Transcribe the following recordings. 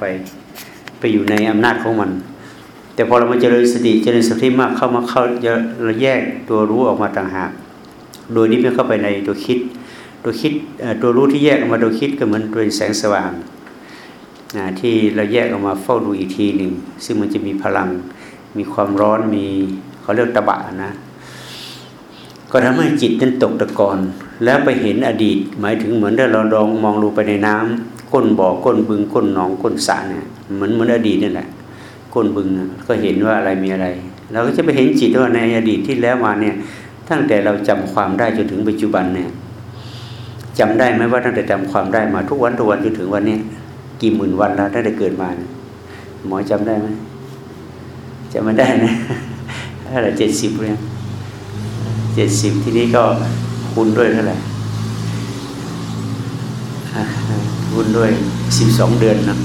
ไป ไปอยู่ในอำนาจของมัน แต่พอเรามาเจริญสติเจริญสติมากเข้ามาเข้าเราแยกตัวรู้ออกมาต่างหาก โดยนี้ไม่เข้าไปในตัวคิด ตัวคิดตัวรู้ที่แยกออกมาตัวคิดก็เหมือนตัวแสงสว่างนะที่เราแยกออกมาเฝ้าดูอีกทีหนึ่งซึ่งมันจะมีพลัง มีความร้อนมีเขาเรียกตะบะนะก็ทำให้จิตนั้นตกตะกอนแล้วไปเห็นอดีต หมายถึงเหมือนเราลองมองลงไปในน้ำ ก้นบ่อก้นบึงก้นหนองก้นสระเนี่ยเหมือนเหมือนอดีตนี่แหละก้นบึงก็เห็นว่าอะไรมีอะไรเราก็จะไปเห็นจิตว่าในอดีตที่แล้วมาเนี่ยตั้งแต่เราจำความได้จนถึงปัจจุบันเนี่ยจำได้ไหมว่าตั้งแต่จำความได้มาทุกวันทุกวันจนถึงวันนี้กี่หมื่นวันแล้วตั้งแต่เกิดมาหมอจำได้ไหมจำไม่ได้นะเท่าไหร่เจ็ดสิบเลยเจ็ดสิบที่นี้ก็คูณด้วยเท่าไหร่ คูณด้วยสิบสองเดือนนะ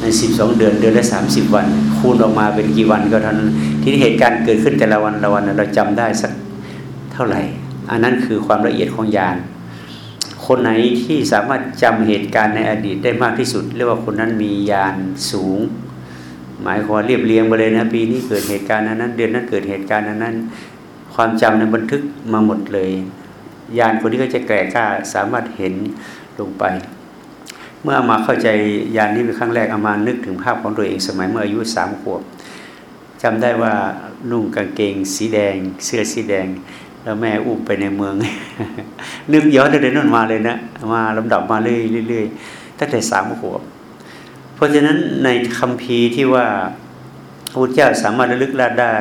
ในสิบสองเดือนเดือนละสามสิบวัน คูณออกมาเป็นกี่วันก็เท่านั้นที่เหตุการณ์เกิดขึ้นแต่ละวันละวันเราจำได้สักเท่าไหร่ อันนั้นคือความละเอียดของญาณคนไหนที่สามารถจำเหตุการณ์ในอดีตได้มากที่สุด เรียกว่าคนนั้นมีญาณสูง หมายความเรียบเรียงไปเลยนะปีนี้เกิดเหตุการณ์นั้นเดือนนั้นเกิดเหตุการณ์นั้น ความจำในบันทึกมาหมดเลยญาณคนนี้ก็จะแก่กล้าสามารถเห็น ลงไป เมื่อมาเข้าใจญาณนี้เป็นครั้งแรกเอามานึกถึงภาพของตัวเองสมัยเมื่ออายุสามขวบจำได้ว่านุ่งกางเกงสีแดง เสื้อสีแดง แล้วแม่อุ้มไปในเมือง นึกย้อนเดินนั่นมาเลยนะ มาลำดับมาเรื่อยๆตั้งแต่สามขวบ เพราะฉะนั้นในคำพีที่ว่าพระเจ้าสามารถระลึกได้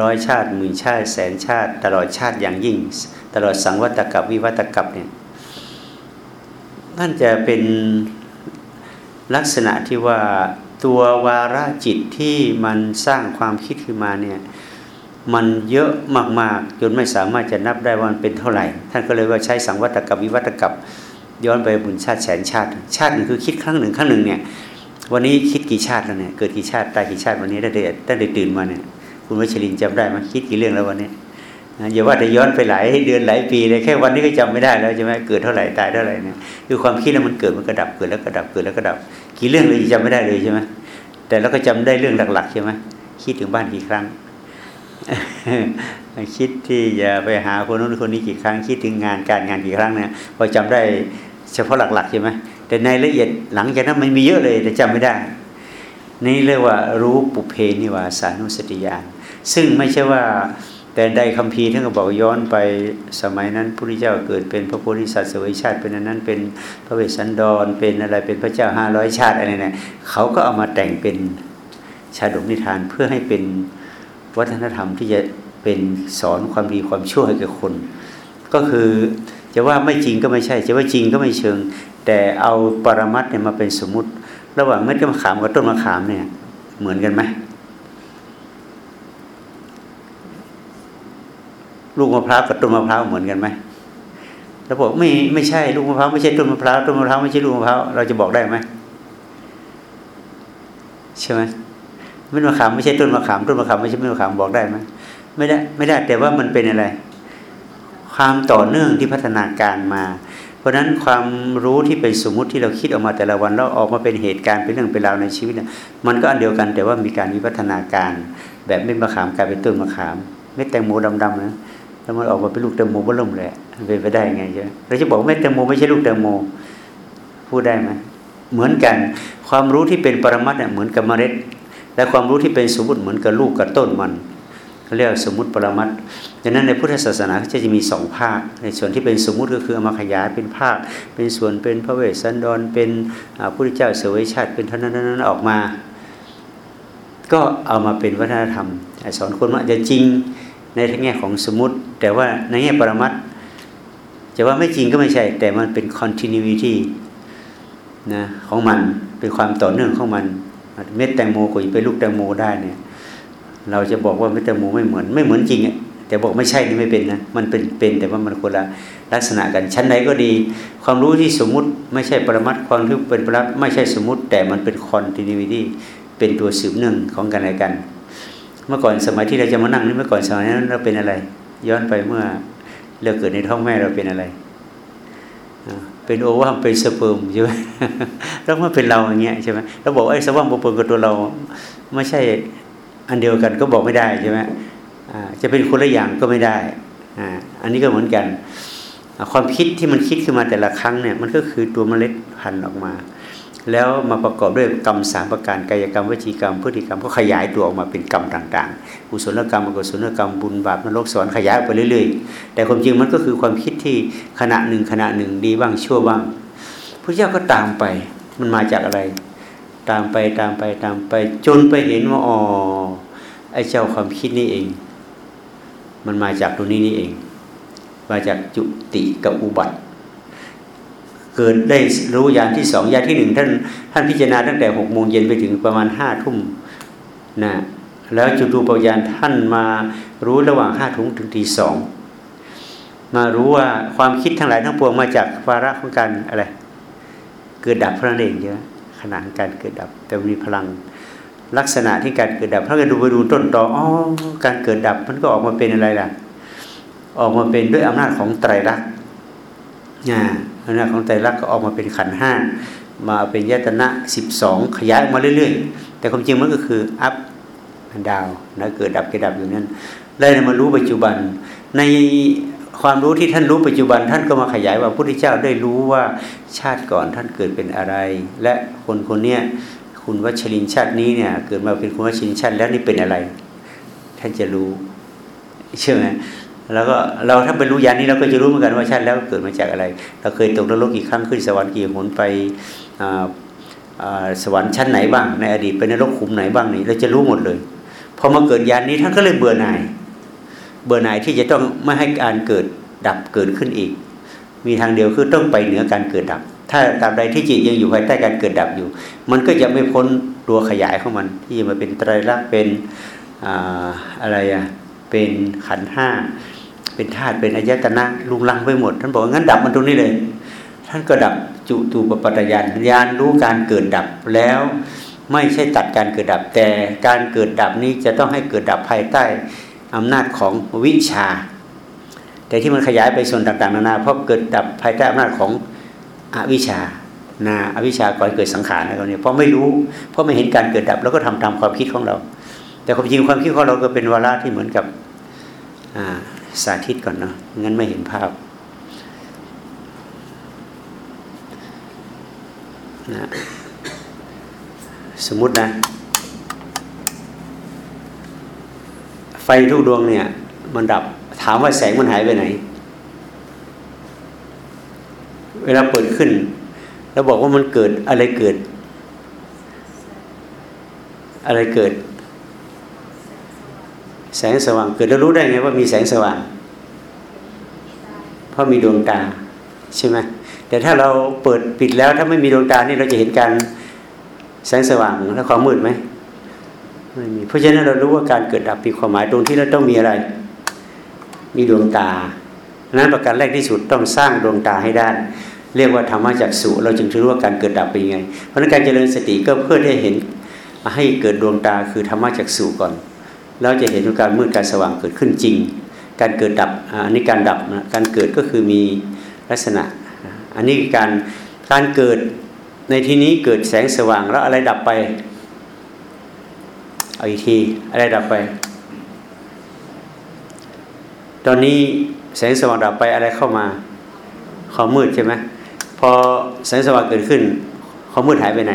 ร้อยชาติหมื่นชาติแสนชาติ ตลอดชาติอย่างยิ่ง ตลอดสังวัตกับวิวัตกับเนี่ย นั่นจะเป็นลักษณะที่ว่าตัววาระจิตที่มันสร้างความคิดขึ้นมาเนี่ยมันเยอะมากๆจนไม่สามารถจะนับได้ว่ามันเป็นเท่าไหร่ ท่านก็เลยว่าใช้สังวัตกับวิวัตกับย้อนไปบุญชาติแสนชาติ ชาติหนึ่งคือคิดครั้งหนึ่งครั้งหนึ่งเนี่ยวันนี้คิดกี่ชาติแล้วเนี่ยเกิดกี่ชาติตายกี่ชาติวันนี้ได้ได้ได้ตื่นมาเนี่ยคุณวชรินจำได้ไหมคิดกี่เรื่องแล้ววันนี้ อย่าว่าแต่ย้อนไปหลายเดือนหลายปีเลยแค่วันนี้ก็จำไม่ได้แล้วใช่ไหมเกิดเท่าไหร่ตายเท่าไหร่เนี่ยคือความคิดแล้วมันเกิดมันกระดับเกิดแล้วกระดับเกิดแล้วกระดับ กี่เรื่องเลยจำไม่ได้เลยใช่ไหมแต่เราก็จำได้เรื่องหลักๆใช่ไหมคิดถึงบ้านกี่ครั้ง คิดที่จะไปหาคนนู้นคนนี้กี่ครั้ง คิดถึงงานการงานกี่ครั้งเนี่ยพอจำได้เฉพาะหลักๆใช่ไหมแต่ในละเอียดหลังจากนั้นมันมีเยอะเลยแต่จำไม่ได้ นี่เรียกว่ารู้ปุเพนิวาสานุสติญาณซึ่งไม่ใช่ว่า แต่ใดคำพีท่านก็บอกย้อนไปสมัยนั้นพระพุทธเจ้าเกิดเป็นพระโพธิสัตว์สวยชาติเป็นนั้นเป็นพระเวสสันดรเป็นอะไรเป็นพระเจ้าห้าร้อยชาติอะไรเนี่ยเขาก็เอามาแต่งเป็นชาดกนิทานเพื่อให้เป็นวัฒนธรรมที่จะเป็นสอนความดีความชั่วให้กับคน ก็คือจะว่าไม่จริงก็ไม่ใช่ จะว่าจริงก็ไม่เชิง แต่เอาปรมัตเนี่ยมาเป็นสมมติ ระหว่างเม็ดมะขามกับต้นมะขามเนี่ยเหมือนกันไหม ลูกมะพร้าวกับต้นมะพร้าวเหมือนกันไหมเราบอกไม่ไม่ใช่ลูกมะพร้าวไม่ใช่ต้นมะพร้าวต้นมะพร้าวไม่ใช่ลูกมะพร้าวเราจะบอกได้ไหมใช่ไหมเม็ดมะขามไม่ใช่ต้นมะขามต้นมะขามไม่ใช่เม็ดมะขามบอกได้ไหมไม่ได้ไม่ได้แต่ว่ามันเป็นอะไร ความต่อเนื่องที่พัฒนาการมา เพราะฉะนั้นความรู้ที่เป็นสมมุติที่เราคิดออกมาแต่ละวันแล้วออกมาเป็นเหตุการณ์เป็นเรื่องเป็นราวในชีวิตเนี่ยมันก็อันเดียวกันแต่ว่ามีการวิวัฒนาการ แบบเม็ดมะขามกลายเป็นต้นมะขามเม็ดแตงโมดำๆนะ แล้วมันออกมาเป็นลูกแตงโมบ้ล่มเลยเป็นไปได้ไงใช่ไหมเราจะบอกเม็ดแตงโมไม่ใช่ลูกแตงโมพูดได้ไหมเหมือนกัน ความรู้ที่เป็นปรมัตเนี่ยเหมือนกับเมล็ด และความรู้ที่เป็นสมมติเหมือนกับลูกกับต้นมันเขาเรียกสมมติปรมัตดังนั้นในพุทธศาสนาจะจะมีสองภาค ในส่วนที่เป็นสมมุติก็คือเอามาขยายเป็นภาค เป็นส่วนเป็นพระเวสสันดร เป็นพระพุทธเจ้าเสวยชาติเป็นท่านนั้นออกมา ก็เอามาเป็นวัฒนธรรมสอนคนว่าจะจริง ในแง่ของสมมติ แต่ว่าในแง่ปรมัตจะว่าไม่จริงก็ไม่ใช่ แต่มันเป็น continuity นะของมันเป็นความต่อเนื่องของมัน เม็ดแตงโมก็จะเป็นลูกแตงโมได้เนี่ย เราจะบอกว่าเม็ดแตงโมไม่เหมือนไม่เหมือนจริงอะแต่บอกไม่ใช่นี่ไม่เป็นนะมันเป็นเป็นแต่ว่ามันคนละลักษณะกันชั้นใดก็ดี ความรู้ที่สมมุติไม่ใช่ปรมัตความรู้เป็นปรมัตไม่ใช่สมมุติ แต่มันเป็น continuity เป็นตัวสืบเนื่องของกันและกัน เมื่อก่อนสมัยที่เราจะมานั่งนี่เมื่อก่อนสมัยนั้นเราเป็นอะไร ย้อนไปเมื่อเราเกิดในท้องแม่เราเป็นอะไรเป็นโอวัมเป็นสเปิร์มใช่ไหมแล้วมันเป็นเราอย่างเงี้ยใช่ไหมเราบอกไอ้สวัมปนกับตัวเราไม่ใช่อันเดียวกันก็บอกไม่ได้ใช่ไหมจะเป็นคนละอย่างก็ไม่ได้อันนี้ก็เหมือนกัน ความคิดที่มันคิดขึ้นมาแต่ละครั้งเนี่ยมันก็คือตัวเมล็ดพันธุ์ออกมา แล้วมาประกอบด้วยกรรมสามประการกายกรรมวิจีกรรมพฤติกรรมก็ขยายตัวออกมาเป็นกรรมต่างๆกุศลกรรมอกุศลกรรมบุญบาปนรกสวรรค์ขยายไปเรื่อยๆ แต่ความจริงมันก็คือความคิดที่ขณะหนึ่งขณะหนึ่งดีบ้างชั่วบ้างพระเจ้าก็ตามไปมันมาจากอะไร ตามไปตามไปตามไป จนไปเห็นว่าอ๋อไอ้เจ้าความคิดนี่เอง มันมาจากตรงนี้นี่เอง มาจากจุติกับอุบัติ เกิดได้รู้ยานที่สองยานที่หนึ่งท่านท่านพิจารณาตั้งแต่หกโมงเย็นไปถึงประมาณห้าทุ่มนะแล้วจุตูปยานท่านมารู้ระหว่างห้าทุ่มถึงตีสองมารู้ว่าความคิดทั้งหลายทั้งปวงมาจากวาระของการอะไร เกิดดับพระนเองเยอะขนาดการเกิดดับ แต่มีพลังลักษณะที่การเกิดดับถ้าเราดูไปดูต้นตออ๋อการเกิดดับมันก็ออกมาเป็นอะไรล่ะ ออกมาเป็นด้วยอำนาจของไตรลักษณ์อ่า อำนาจของไตรลักษณ์ก็ออกมาเป็นขันห้ามาเป็นยตนะสิบสองขยายมาเรื่อยๆ แต่ความจริงมันก็คืออัพดาวนะเกิดดับเกิดดับอยู่นั้นเลยมารู้ปัจจุบัน ในความรู้ที่ท่านรู้ปัจจุบันท่านก็มาขยายว่าพระพุทธเจ้าได้รู้ว่าชาติก่อนท่านเกิดเป็นอะไร และคนคนนี้คุณวัชรินชาตินี้เนี่ยเกิดมาเป็นคุณวัชรินชาติแล้วนี่เป็นอะไร ท่านจะรู้ใช่ไหม แล้วก็เราถ้าไปรู้ยานนี้เราก็จะรู้เหมือนกันว่าชาติแล้วเกิดมาจากอะไร เราเคยตกนรกกี่ครั้งขึ้นสวรรค์กี่หนไปสวรรค์ชั้นไหนบ้าง ในอดีตไปนรกขุมไหนบ้างนี่เราจะรู้หมดเลยพอมาเกิดยานนี้ท่านก็เลยเบื่อหน่าย เบื่อหน่ายที่จะต้องไม่ให้การเกิดดับเกิดขึ้นอีก มีทางเดียวคือต้องไปเหนือการเกิดดับ ถ้าตราบใดที่จิตยังอยู่ภายใต้การเกิดดับอยู่ มันก็จะไม่พ้นตัวขยายของมัน ที่จะมาเป็นไตรลักษณ์เป็นอะไรอะเป็นขันห้า เป็นธาตุเป็นอายตนะลุงลังไปหมด ท่านบอกงั้นดับมันตรงนี้เลย ท่านก็ดับจุตูปปัตยานญาณรู้การเกิดดับแล้วไม่ใช่ตัดการเกิดดับแต่การเกิดดับนี้จะต้องให้เกิดดับภายใต้อำนาจของวิชา แต่ที่มันขยายไปส่วนต่างๆนานาเพราะเกิดดับภายใต้อำนาจของอวิชานาอวิชาก่อนเกิดสังขารอะไรเนี่ยเพราะไม่รู้เพราะไม่เห็นการเกิดดับแล้วก็ทำตามความคิดของเรา แต่ความจริงความคิดของเราก็เป็นวาระที่เหมือนกับ สาธิตก่อนเนาะงั้นไม่เห็นภาพนะสมมตินะ ไฟทุกดวงเนี่ย มันดับถามว่าแสงมันหายไปไหน เวลาเปิดขึ้น แล้วบอกว่ามันเกิดอะไรเกิด อะไรเกิด แสงสว่างเกิดแล้วรู้ได้ไงว่ามีแสงสว่าง เพราะมีดวงตาใช่ไหมแต่ถ้าเราเปิดปิดแล้วถ้าไม่มีดวงตานี่เราจะเห็นการแสงสว่างและความมืดไหมไม่มีเพราะฉะนั้นเรารู้ว่าการเกิดดับมีความหมายตรงที่เราต้องมีอะไร มีดวงตานั้นประการแรกที่สุดต้องสร้างดวงตาให้ได้ เรียกว่าธรรมะจักสุเราจึงรู้ว่าการเกิดดับเป็นยังไง เพราะนั้นการเจริญสติก็เพื่อได้เห็นให้เกิดดวงตาคือธรรมะจักสุก่อน เราจะเห็นการมืดการสว่างเกิดขึ้นจริง การเกิดดับอันนี้การดับนะการเกิดก็คือมีลักษณะ อันนี้การการเกิดในที่นี้เกิดแสงสว่างแล้วอะไรดับไปเอาอีกทีอะไรดับไป ตอนนี้แสงสว่างดับไปอะไรเข้ามาความมืดใช่ไหมพอแสงสว่างเกิดขึ้นความมืดหายไปไหน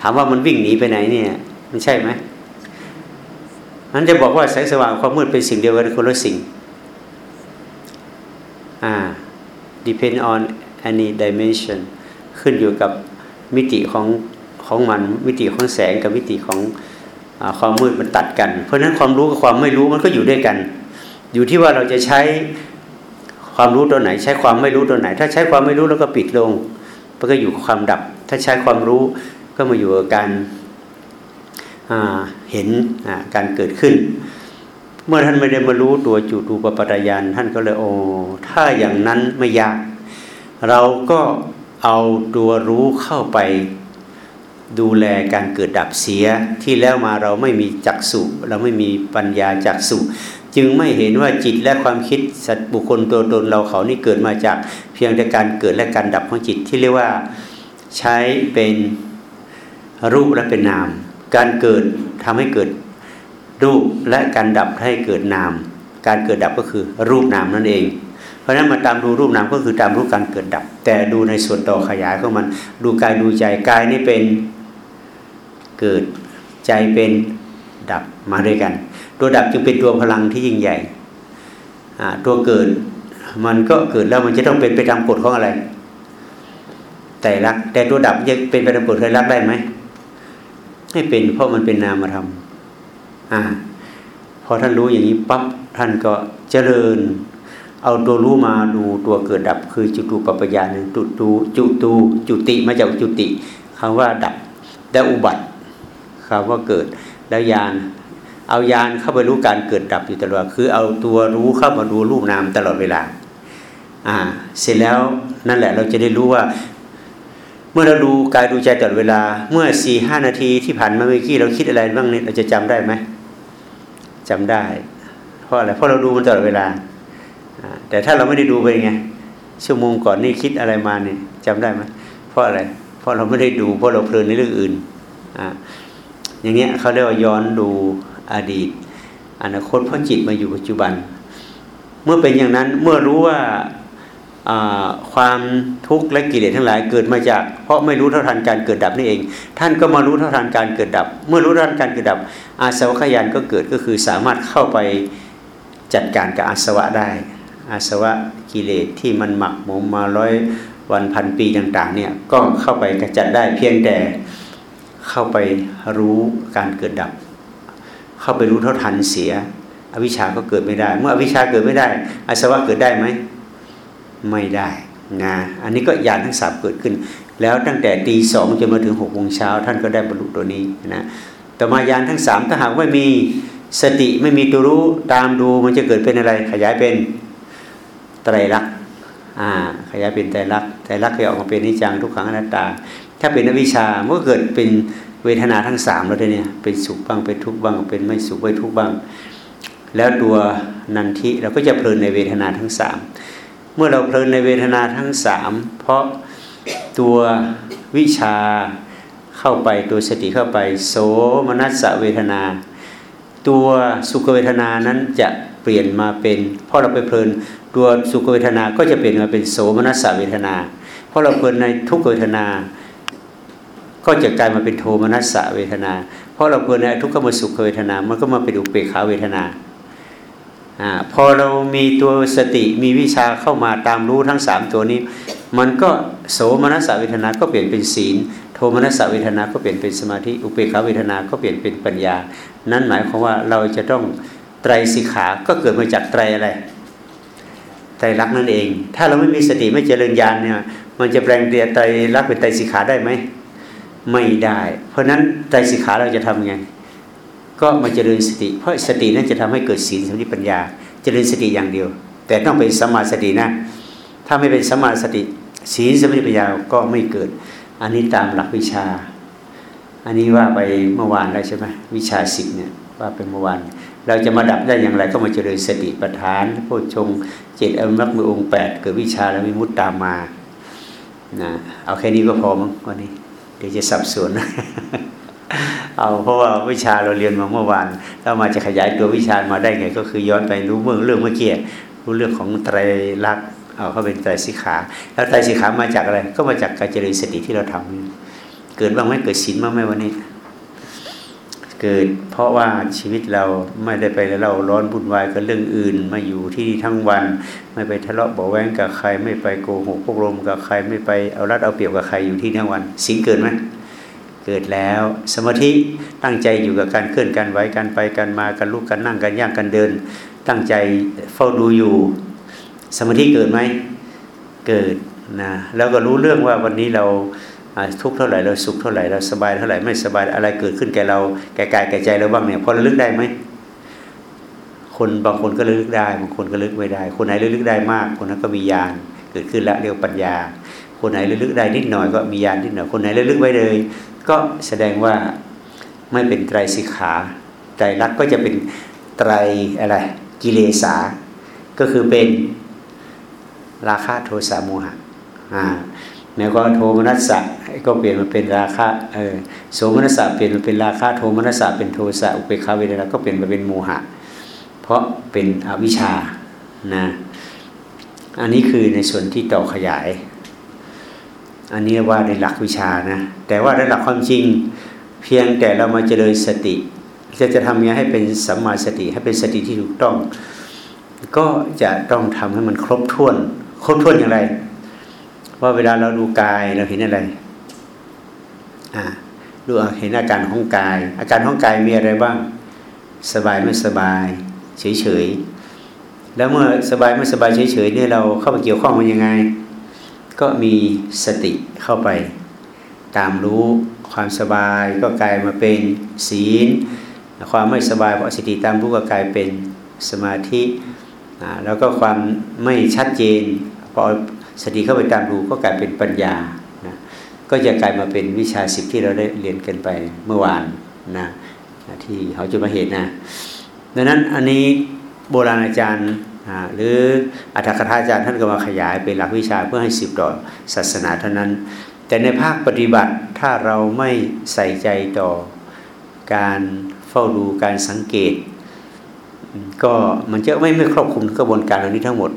ถามว่ามันวิ่งหนีไปไหนเนี่ยมันใช่ไหม นั้นจะบอกว่าแสงสว่างความมืดเป็นสิ่งเดียวกันคนละสิ่งอ่า depend on any dimension ขึ้นอยู่กับมิติของของมันมิติของแสงกับมิติของอความมืดมันตัดกัน เพราะฉะนั้นความรู้กับความไม่รู้มันก็อยู่ด้วยกัน อยู่ที่ว่าเราจะใช้ความรู้ตัวไหน ใช้ความไม่รู้ตัวไหน ถ้าใช้ความไม่รู้แล้วก็ปิดลงมันก็อยู่กับความดับ ถ้าใช้ความรู้ก็มาอยู่กับการ เห็นการเกิดขึ้น เมื่อท่านไม่ได้มารู้ตัวจุตูปปัตยานท่านก็เลยโอ้ถ้าอย่างนั้นไม่ยาก เราก็เอาตัวรู้เข้าไปดูแลการเกิดดับเสียที่แล้วมาเราไม่มีจักสุเราไม่มีปัญญาจักสุจึงไม่เห็นว่าจิตและความคิดสัตว์บุคคลตัวตนเราเขานี่เกิดมาจากเพียงแต่การเกิดและการดับของจิตที่เรียกว่าใช้เป็นรูปและเป็นนาม การเกิดทำให้เกิดรูปและการดับให้เกิดนาม การเกิดดับก็คือรูปนามนั่นเอง เพราะฉะนั้นมาตามดูรูปนามก็คือตามรู้การเกิดดับ แต่ดูในส่วนต่อขยายของมัน ดูกายดูใจกายนี่เป็นเกิดใจเป็นดับมาด้วยกัน ตัวดับจึงเป็นตัวพลังที่ยิ่งใหญ่ตัวเกิดมันก็เกิดแล้วมันจะต้องเป็นไปตามกฎของอะไรแต่รักแต่ตัวดับจะเป็นไปตามกฎเคยรักได้ไหม ไม่เป็นเพราะมันเป็นนามธรรมอ่าพอท่านรู้อย่างนี้ปั๊บท่านก็เจริญ เอาตัวรู้มาดูตัวเกิดดับ คือจุตูปปัญญาหนึ่งจุตูจุตูจุติมาจากจุติคำว่าดับและอุบัติคำว่าเกิดแล้วยานเอายานเข้าไปรู้การเกิดดับอยู่ตลอด คือเอาตัวรู้เข้ามาดูรูปนามตลอดเวลาอ่าเสร็จแล้วนั่นแหละเราจะได้รู้ว่า เมื่อเราดูกายดูใจตลอดเวลา เมื่อสี่ห้านาทีที่ผ่านมาเมื่อกี้เราคิดอะไรบ้างเนี่ยเราจะจำได้ไหมจำได้ เพราะอะไรเพราะเราดูมันตลอดเวลา แต่ถ้าเราไม่ได้ดูไปไงชั่วโมงก่อนนี่คิดอะไรมาเนี่ยจำได้ไหมเพราะอะไร เพราะเราไม่ได้ดูเพราะเราเพลินในเรื่องอื่นอ่าอย่างเงี้ยเขาเรียกว่าย้อนดูอดีต อนาคตเพราะจิตมาอยู่ปัจจุบัน เมื่อเป็นอย่างนั้นเมื่อรู้ว่า ความทุกข์และกิเลสทั้งหลายเกิดมาจาก เพราะไม่รู้เท่าทันการเกิดดับนี่เอง ท่านก็มารู้เท่าทันการเกิดดับ เมื่อรู้เท่าทันการเกิดดับ อาสวะขยานก็เกิดก็คือสามารถเข้าไปจัดการกับอาสวะได้ อาสวะกิเลสที่มันหมักหมมมาร้อยวันพันปีต่างๆเนี่ยก็เข้าไปกระจัดได้เพียงแต่เข้าไปรู้การเกิดดับ เข้าไปรู้เท่าทันเสีย อวิชาก็เกิดไม่ได้ เมื่ออวิชาเกิดไม่ได้อาสวะเกิดได้ไหม ไม่ได้งาอันนี้ก็ยานทั้งสามเกิดขึ้น แล้วตั้งแต่ตีสองจนมาถึงหกโมงเช้าท่านก็ได้บรรลุตัวนี้นะต่อมายานทั้งสามถ้าหากไม่มีสติไม่มีตัวรู้ตามดูมันจะเกิดเป็นอะไร ขยายเป็นไตรลักษณ์อ่าขยายเป็นไตรลักษณ์ไตรลักษณ์จะออกมาเป็นนิจังทุกขังอนัตตา ถ้าเป็นอวิชามันก็เกิดเป็นเวทนาทั้งสามแล้วเนี่ยเป็นสุขบ้างเป็นทุกข์บ้างเป็นไม่สุขไม่ทุกข์บ้าง แล้วตัวนันทิเราก็จะเพลินในเวทนาทั้งสาม เมื่อเราเพลินในเวทนาทั้งสามเพราะตัววิชาเข้าไปตัวสติเข้าไป โสมนัสเวทนา ตัวสุขเวทนานั้นจะเปลี่ยนมาเป็นพราะเราไปเพลินตัวสุขเวทนาก็จะเปลี่ยนมาเป็นโสมนัสเวทนาพราะเราเพลินในทุกเวทนา ก็จะกลายมาเป็นโทมนัสสะเวทนาพราะเราเพลินในทุกขมสุขเวทนา มันก็มาเป็นอุเบกขาเวทนา อพอเรามีตัวสติมีวิชาเข้ามาตามรู้ทั้งสามตัวนี้ มันก็โสมนัสสเวทนา ก็เปลี่ยนเป็นศีล โทมนัสสเวทนา ก็เปลี่ยนเป็นสมาธิ อุเบกขาเวทนา ก็เปลี่ยนเป็นปัญญา นั่นหมายความว่าเราจะต้องไตรสิกขา ก็เกิดมาจากไตรอะไร ไตรลักษณ์นั่นเอง ถ้าเราไม่มีสติไม่เจริญญาณเนี่ย มันจะแปลงเตียไตรลักษณ์เป็นไตรสิกขาได้ไหม ไม่ได้ เพราะนั้นใจสิกขาเราจะทำไง ก็มาเจริญสติ เพราะสตินั้นจะทำให้เกิดศีลสมาธิปัญญา เจริญสติอย่างเดียว แต่ต้องเป็นสมาสตินะ ถ้าไม่เป็นสมาสติศีลสมาธิปัญญาก็ไม่เกิด อันนี้ตามหลักวิชา อันนี้ว่าไปเมื่อวานแล้วใช่ไหมวิชาสิบเนี่ยว่าเป็นเมื่อวานเราจะมาดับได้อย่างไรก็มาเจริญสติปัฏฐานโพชงเจ็ดอมักมือองค์แปดเกิดวิชาแล้วมีมุตตามมานะเอาแค่นี้ก็พอมั้งวันนี้ เดี๋ยวจะสับสน เอาเพราะว่าวิชาเราเรียนมาเมื่อวานแล้วมาจะขยายตัววิชามาได้ไง ก็คือย้อนไปรู้เมื่อเรื่องเมื่อกี้รู้เรื่องของไตรลักษณ์เอาเขาเป็นไตรสิกขา แล้วไตรสิกขามาจากอะไร ก็มาจากการเจริญสติที่เราทำเกิดบ้างไหมเกิดศีลบ้างไหมวันนี้ เกิดเพราะว่าชีวิตเราไม่ได้ไปแล้วเราร้อนบุญวายกับเรื่องอื่น มาอยู่ที่ทั้งวัน ไม่ไปทะเลาะเบาแวงกับใคร ไม่ไปโกหกพวกลมกับใคร ไม่ไปเอารัดเอาเปรียบกับใครอยู่ที่ทั้งวันศีลเกิดไหม เกิดแล้ว สมาธิตั้งใจอยู่กับการเคลื่อนการไหวการไปการมาการลุกการนั่งการย่างการเดิน ตั้งใจเฝ้าดูอยู่ สมาธิเกิดไหมเกิดนะแล้วก็รู้เรื่องว่าวันนี้เราทุกเท่าไหร่เราสุขเท่าไหร่เราสบายเท่าไหร่ไม่สบายอะไรเกิดขึ้นแก่เราแก่กายแก่ใจเราบ้างเนี่ยพอระลึกได้ไหมคนบางคนก็ระลึกได้บางคนก็ระลึกไม่ได้ คนไหนระลึกได้มาก คนนั้นก็มีญาณเกิดขึ้นแล้วเรียกปัญญา คนไหนระลึกได้นิดหน่อยก็มีญาณนิดหน่อยคนไหนระลึกไว้เลย ก็แสดงว่าไม่เป็นไตรสิกขาไตรลักษณ์ก็จะเป็นไตรอะไรกิเลสา ก็คือเป็นราคะโทสะโมหะอ่าแล้วก็โทมนัสสะก็เปลี่ยนมาเป็นราคะเออโสมนัสสะเปลี่ยนมาเป็นราคะโทมนัสสะเป็นโทสะอุเบกขาเวทนาก็เปลี่ยนมาเป็นโมหะ เพราะเป็นอวิชชานะอันนี้คือในส่วนที่ต่อขยาย อันนี้ว่าในหลักวิชานะ แต่ว่าในหลักความจริง เพียงแต่เรามาเจริญสติจะจะทำยังไงให้เป็นสัมมาสติ ให้เป็นสติที่ถูกต้อง ก็จะต้องทำให้มันครบถ้วน ครบถ้วนอย่างไร ว่าเวลาเราดูกายเราเห็นอะไรอ่าดูเห็นอาการของกาย อาการของกายมีอะไรบ้าง สบายไม่สบาย เฉยเฉยแล้วเมื่อสบายไม่สบายเฉยเฉยเนี่ยเราเข้าไปเกี่ยวข้องมันยังไง ก็มีสติเข้าไป ตามรู้ความสบายก็กลายมาเป็นศีล ความไม่สบายเพราะสติตามรู้ก็กลายเป็นสมาธิแล้วก็ความไม่ชัดเจนพอสติเข้าไปตามรู้ก็กลายเป็นปัญญานะก็จะกลายมาเป็นวิชาสิบที่เราได้เรียนกันไปเมื่อวานนะที่เขาจะมาเห็นนะดังนั้นอันนี้โบราณอาจารย์ หรืออัตถกถาอาจารย์ท่านก็มาขยายเป็นหลักวิชาเพื่อให้สิบต่อศาสนาเท่านั้น แต่ในภาคปฏิบัติถ้าเราไม่ใส่ใจต่อการเฝ้าดูการสังเกต ก็มันจะไม่ไม่ครอบคลุมกระบวนการเหล่านี้ทั้งหมด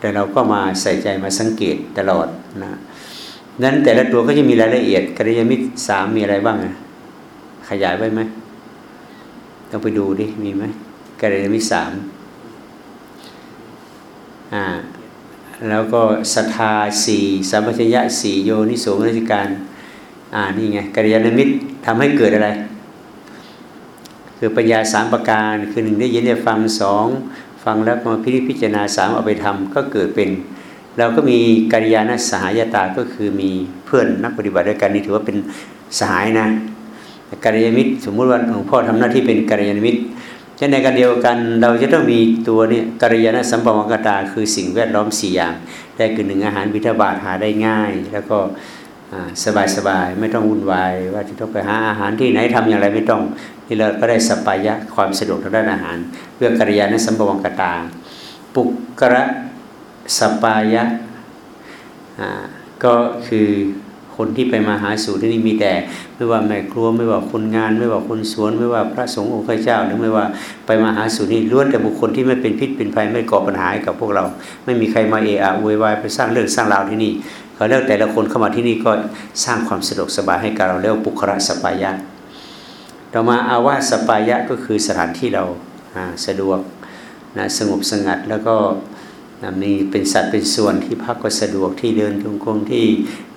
แต่เราก็มาใส่ใจมาสังเกตตลอดนะนั้นแต่ละตัวก็จะมีรายละเอียดกริยามิตรสามมีอะไรบ้างอะขยายไว้ไหมต้องไปดูดิมีไหมกริยามิตรสาม อ่าแล้วก็ศรัทธาสี่สัมปชัญญะสี่โยนิโสมนสิการอ่านี่ไงกัลยาณมิตรทำให้เกิดอะไร คือปัญญาสามประการคือหนึ่งได้ยินได้ฟังสองฟังแล้วมาพิพจารณาสามเอาไปทำก็เกิดเป็น เราก็มีกัลยาณสหายตาก็คือมีเพื่อนนักปฏิบัติด้วยกันนี่ถือว่าเป็นสหายนะกัลยาณมิตรสมมุติว่าหลวงพ่อทำหน้าที่เป็นกัลยาณมิตร ช่นในการเดียวกันเราจะต้องมีตัวนี้กัลยาณสัมปวังกตาคือสิ่งแวดล้อมสี่อย่างได้คือหนึ่งอาหารวิทบาทหาได้ง่าย แล้วก็สบายสบายไม่ต้องวุ่นวายว่าจะต้องไปหาอาหารที่ไหนทำอย่างไรไม่ต้องที่เราก็ได้สปายะความสะดวกทางด้านอาหารเพื่อกัลยาณสัมปวังกตา ปุกระสปายะก็คือ คนที่ไปมาหาสู่ที่นี่มีแต่ ไม่ว่าแม่ครัวไม่ว่าคนงาน ไม่ว่าคนสวน ไม่ว่าพระสงฆ์องค์เจ้า หรือไม่ว่าไปมาหาสู่นี่ล้วนแต่บุคคลที่ไม่เป็นพิษเป็นภัยไม่ก่อปัญหาให้กับพวกเรา ไม่มีใครมาเอะอะุยวายไปสร้างเรื่องสร้างราวที่นี่เขาเลือกแต่ละคนเข้ามาที่นี่ก็สร้างความสะดวกสบายให้กับเราเรียกปุคระสปายะต่อมาอาวาสปายะก็คือสถานที่เราสะดวกนะสงบสงัดแล้วก็ มีเป็นสัตว์เป็นส่วนที่พักก็สะดวกที่เดินจงกรมที่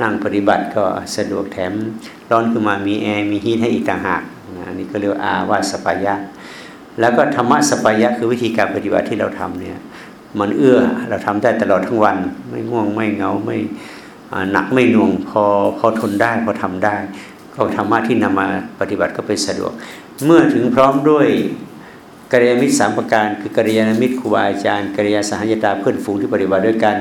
นั่งปฏิบัติก็สะดวกแถมร้อนขึ้นมามีแอร์มีฮีทให้อีกต่างหากอันนี้ก็เรียกอาวาสปายะ แล้วก็ธรรมะสปายะคือวิธีการปฏิบัติที่เราทำเนี่ยมันเอื้อเราทำได้ตลอดทั้งวัน ไม่ง่วงไม่เงาไม่หนักไม่หน่วงพอพอทนได้พอทำได้ ก็ธรรมะที่นำมาปฏิบัติก็เป็นสะดวก เมื่อถึงพร้อมด้วย กัลยาณมิตรสามประการ คือกัลยาณมิตรครูบาอาจารย์กัลยาณสหายตาเพื่อนฝูงที่ปฏิบัติด้วยกัน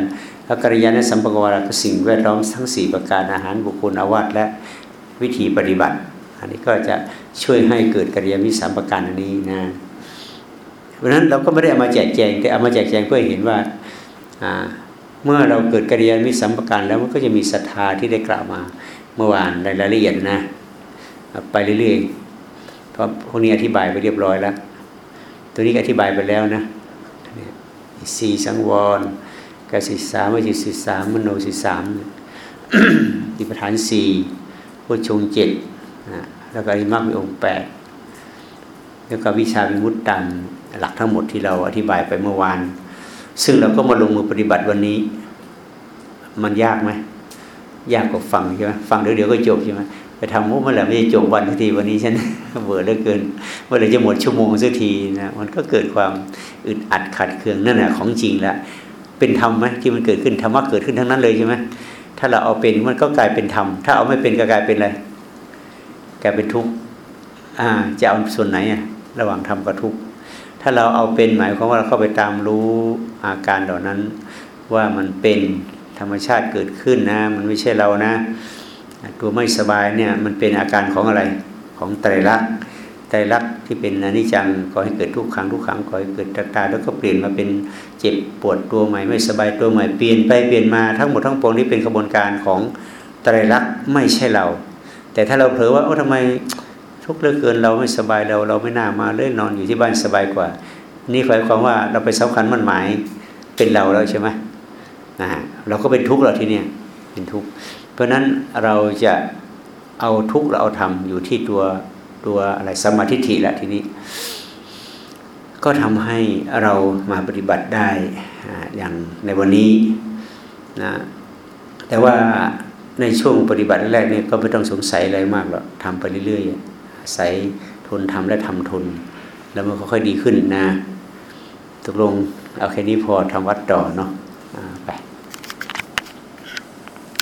แล้วกัลยาณสัมปวาระก็สิ่งแวดล้อมทั้ง 4 ประการอาหารบุคคลอาวาสและวิธีปฏิบัติ อันนี้ก็จะช่วยให้เกิดกัลยาณมิตรสามประการอันนี้นะเพราะฉะนั้นเราก็ไม่ได้เอามาแจกแจงแต่เอามาแจกแจงเพื่อเห็นว่าเมื่อเราเกิดกัลยาณมิตรสามประการแล้วมันก็จะมีศรัทธาที่ได้กล่าวมาเมื่อวานในรายละเอียดนะ ไปเรื่อยๆเพราะพวกนี้อธิบายไปเรียบร้อยแล้ว ตัวนี้อธิบายไปแล้วนะสี่สังวรกสิสามวิจิสิสามมโนสิสามอิปทานสี่พุทชงเจ็ดแล้วก็อิมักมีองค์แปดแล้วก็วิชาวิมุตตันหลักทั้งหมดที่เราอธิบายไปเมื่อวาน ซึ่งเราก็มาลงมือปฏิบัติวันนี้ มันยากไหมยากกว่าฟังใช่ไหมฟังเดี๋ยวเดี๋ยวก็จบใช่ไหม ไปทำมุกมันแหละไม่จบวันทุกทีวันนี้ฉันเบื่อเหลือเกินเมื่อไรจะหมดชั่วโมงสักทีนะมันก็เกิดความอึดอัดขัดเคืองนั่นแหละของจริงแล้วเป็นธรรมไหมที่มันเกิดขึ้นธรรมะเกิดขึ้นทั้งนั้นเลยใช่ไหมถ้าเราเอาเป็นมันก็กลายเป็นธรรมถ้าเอาไม่เป็นก็กลายเป็นอะไรกลายเป็นทุกข์อ่าจะเอาส่วนไหนอะระหว่างธรรมกับทุกข์ถ้าเราเอาเป็นหมายความว่าเราเข้าไปตามรู้อาการเหล่านั้น ว่ามันเป็นธรรมชาติเกิดขึ้นนะ มันไม่ใช่เรานะ ตัวไม่สบายเนี่ยมันเป็นอาการของอะไรของไตรลักษณ์ไตรลักษณ์ที่เป็นอนิจจังก่อให้เกิดทุกขังทุกขังก่อให้เกิดตาตาแล้วก็เปลี่ยนมาเป็นเจ็บปวดตัวใหม่ไม่สบายตัวใหม่เปลี่ยนไปเปลี่ยนมาทั้งหมดทั้งปวงนี้เป็นกระบวนการของไตรลักษณ์ไม่ใช่เรา แต่ถ้าเราเผลอว่าโอ้ทำไมทุกข์เหลือเกินเราไม่สบายเราเราไม่น่ามาเลยนอนอยู่ที่บ้านสบายกว่า นี่หมายความว่าเราไปสำคัญมันหมายเป็นเราแล้วใช่ไหมนะฮะเราก็เป็นทุกข์แล้วทีเนี้ยเป็นทุกข์ ราะนั้นเราจะเอาทุกข์เราเอาธรรมอยู่ที่ตัวตัวอะไรสมาธิิแล้วทีนี้ ก็ทำให้เรามาปฏิบัติได้อย่างในวันนี้นะแต่ว่าในช่วงปฏิบัติแรกเนี่ยก็ไม่ต้องสงสัยอะไรมากหรอกทำไปเรื่อยๆอาศัยทนทำและทำทน แล้วมันค่อยๆดีขึ้นนะตกลงเอาแค่นี้พอทำวัดต่อเนาะ